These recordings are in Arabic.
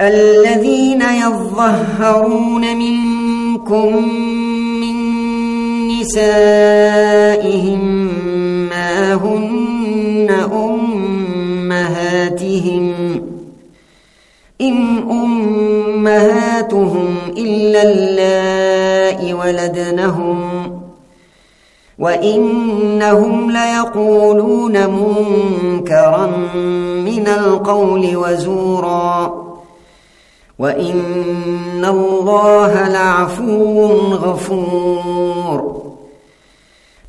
الذين يظهرون منكم من نسائهم ما هن أمهاتهم. إن أمهاتهم إلا اللائي ولدنهم. وإنهم ليقولون منكرا من القول وزورا. وإن الله لعفو غفور.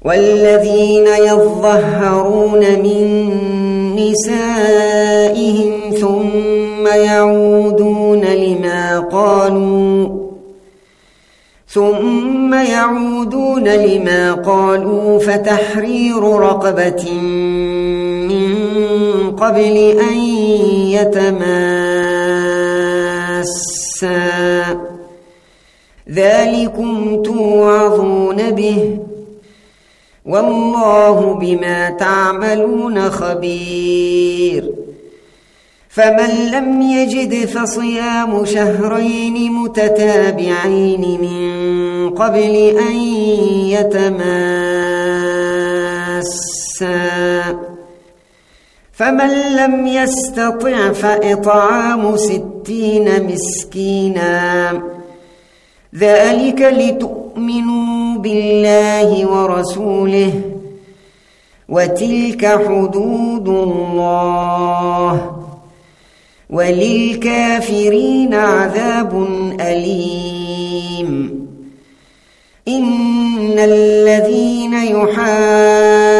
والذين يظهرون من نسائهم ثم يعودون لما قالوا ثم يعودون لما قالوا فتحرير رقبة من قبل أن يتماسا ذلكم توعظون به. والله بما تعملون خبير. فمن لم يجد فصيام شهرين متتابعين من قبل أن يتماسا. فمن لم يستطع فإطعام ستين مسكينا. ذلك لتؤمنوا بالله ورسوله وتلك حدود الله. وللكافرين عذاب أليم. إن الذين يحادون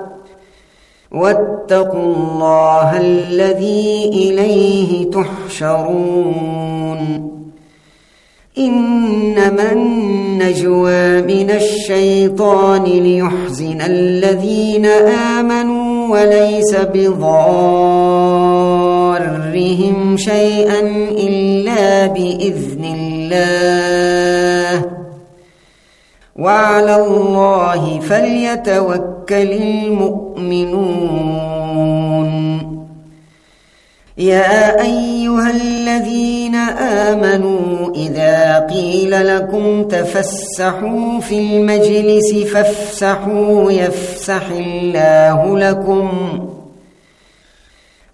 واتقوا الله الذي إليه تحشرون. إنما النجوى من الشيطان ليحزن الذين آمنوا وليس بضارهم شيئا إلا بإذن الله. وعلى الله فليتوكل المؤمنون. يا أيها الذين آمنوا إذا قيل لكم تفسحوا في المجلس فافسحوا يفسح الله لكم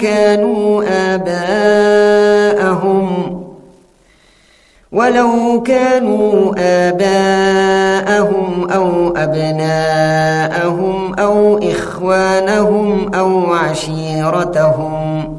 كانوا آباءهم. ولو كانوا آباءهم أو أبناءهم أو إخوانهم أو عشيرتهم.